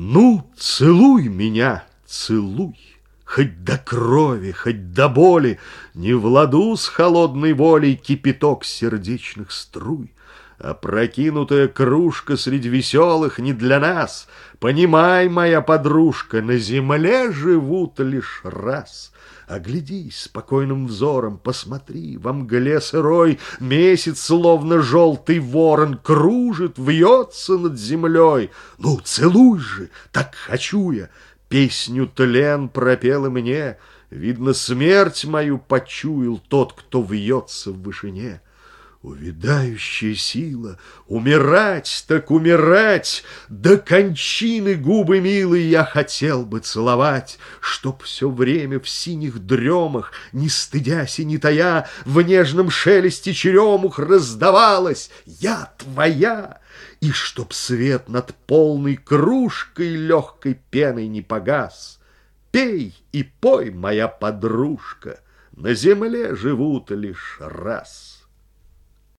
Ну, целуй меня, целуй, Хоть до крови, хоть до боли, Не в ладу с холодной волей Кипяток сердечных струй. Опрокинутая кружка среди веселых не для нас. Понимай, моя подружка, на земле живут лишь раз. Оглядись спокойным взором, посмотри, во мгле сырой Месяц, словно желтый ворон, кружит, вьется над землей. Ну, целуй же, так хочу я, песню тлен пропел мне, Видно, смерть мою почуял тот, кто вьется в вышине. Увядающая сила, умирать так умирать, До кончины губы милые я хотел бы целовать, Чтоб все время в синих дремах, не стыдясь и не тая, В нежном шелесте черемух раздавалась «Я твоя!» И чтоб свет над полной кружкой легкой пеной не погас. Пей и пой, моя подружка, На земле живут лишь раз.